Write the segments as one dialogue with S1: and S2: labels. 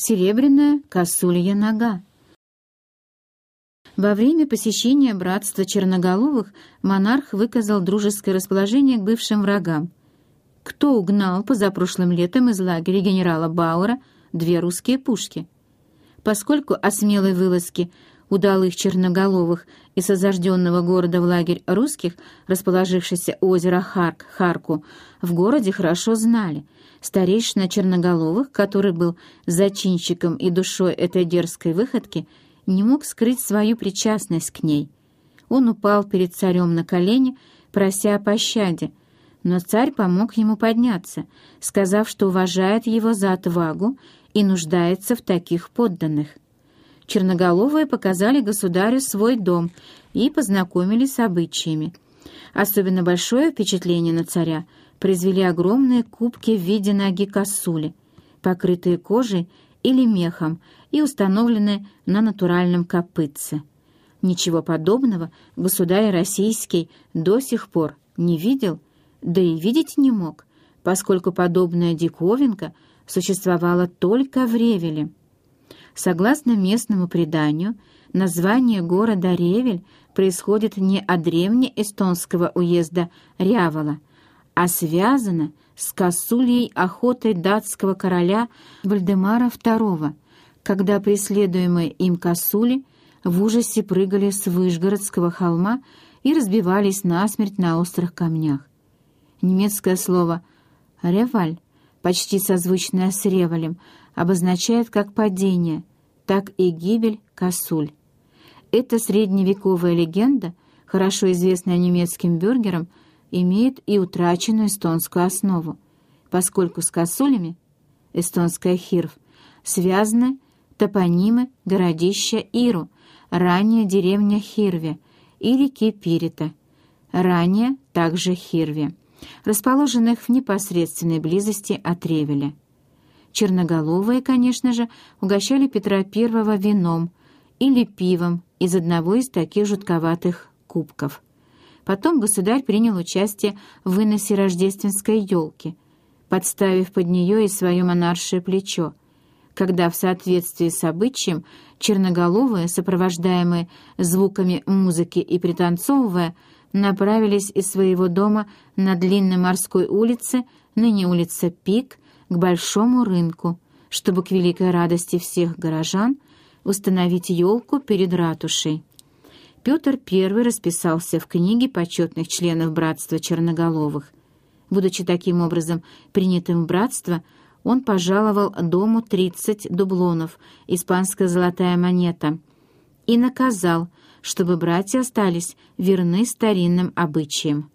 S1: серебряная косулья нога. Во время посещения братства черноголовых монарх выказал дружеское расположение к бывшим врагам. Кто угнал позапрошлым летом из лагеря генерала Бауэра две русские пушки? Поскольку о смелой вылазке удалых черноголовых из осажденного города в лагерь русских, расположившийся у озера Харк, Харку, в городе хорошо знали. Старейшина черноголовых, который был зачинщиком и душой этой дерзкой выходки, не мог скрыть свою причастность к ней. Он упал перед царем на колени, прося о пощаде, но царь помог ему подняться, сказав, что уважает его за отвагу и нуждается в таких подданных черноголовые показали государю свой дом и познакомились с обычаями. Особенно большое впечатление на царя произвели огромные кубки в виде ноги косули, покрытые кожей или мехом и установленные на натуральном копытце. Ничего подобного государь российский до сих пор не видел, да и видеть не мог, поскольку подобная диковинка существовала только в Ревеле. Согласно местному преданию, название города Ревель происходит не от древнеэстонского уезда Рявола, а связано с косульей охотой датского короля Вальдемара II, когда преследуемые им косули в ужасе прыгали с Выжгородского холма и разбивались насмерть на острых камнях. Немецкое слово «реваль», почти созвучное с ревалем, обозначает как падение, так и гибель косуль. Эта средневековая легенда, хорошо известная немецким бюргерам, имеет и утраченную эстонскую основу, поскольку с косулями, эстонская хирв, связаны топонимы городища Иру, ранее деревня Хирве и реки Пирита, ранее также Хирве, расположенных в непосредственной близости от Ревеля. Черноголовые, конечно же, угощали Петра I вином или пивом из одного из таких жутковатых кубков. Потом государь принял участие в выносе рождественской елки, подставив под нее и свое монаршее плечо, когда в соответствии с обычаем черноголовые, сопровождаемые звуками музыки и пританцовывая, направились из своего дома на длинной морской улице, ныне улица Пик, к большому рынку, чтобы к великой радости всех горожан установить елку перед ратушей. Петр I расписался в книге почетных членов Братства Черноголовых. Будучи таким образом принятым в братство, он пожаловал дому 30 дублонов, испанская золотая монета, и наказал, чтобы братья остались верны старинным обычаям.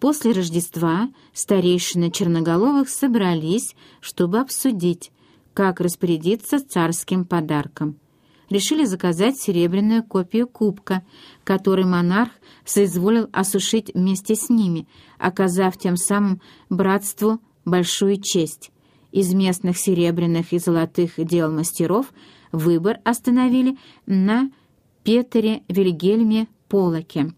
S1: После Рождества старейшины Черноголовых собрались, чтобы обсудить, как распорядиться царским подарком. Решили заказать серебряную копию кубка, который монарх соизволил осушить вместе с ними, оказав тем самым братству большую честь. Из местных серебряных и золотых дел мастеров выбор остановили на Петере Вильгельме Полоке.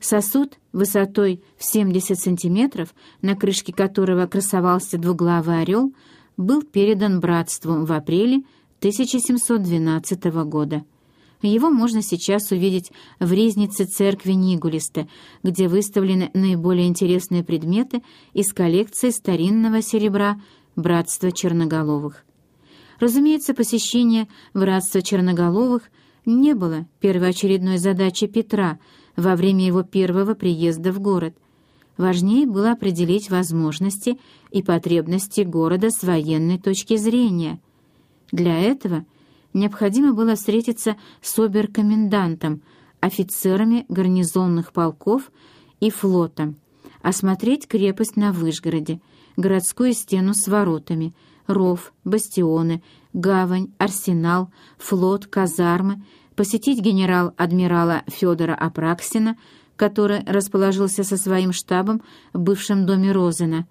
S1: Сосуд высотой в 70 сантиметров, на крышке которого красовался двуглавый орел, был передан братству в апреле 1712 года. Его можно сейчас увидеть в резнице церкви Нигулиста, где выставлены наиболее интересные предметы из коллекции старинного серебра Братства Черноголовых. Разумеется, посещение Братства Черноголовых не было первоочередной задачей Петра — во время его первого приезда в город. Важнее было определить возможности и потребности города с военной точки зрения. Для этого необходимо было встретиться с оберкомендантом, офицерами гарнизонных полков и флотом, осмотреть крепость на Выжгороде, городскую стену с воротами, ров, бастионы, гавань, арсенал, флот, казармы посетить генерал-адмирала Федора Апраксина, который расположился со своим штабом в бывшем доме Розена,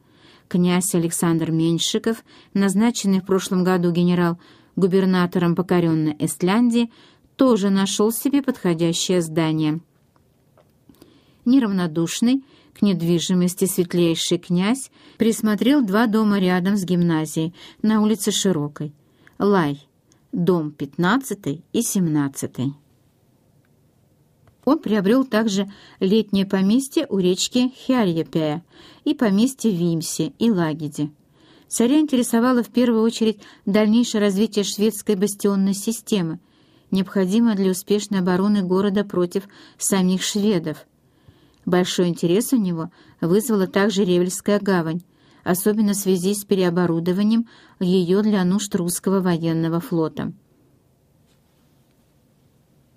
S1: князь Александр Меньшиков, назначенный в прошлом году генерал-губернатором покоренной Эстляндии, тоже нашел себе подходящее здание. Неравнодушный к недвижимости светлейший князь присмотрел два дома рядом с гимназией на улице Широкой. Лай, дом 15 и 17. Он приобрел также летнее поместье у речки Хярьепе и поместье в Вимсе и Лагиде. Царя интересовало в первую очередь дальнейшее развитие шведской бастионной системы, необходимое для успешной обороны города против самих шведов. Большой интерес у него вызвала также Ревельская гавань, особенно в связи с переоборудованием ее для нужд русского военного флота.